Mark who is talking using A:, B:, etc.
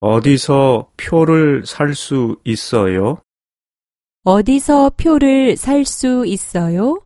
A: 어디서 표를 살 수 있어요?
B: 어디서 표를 살 수 있어요?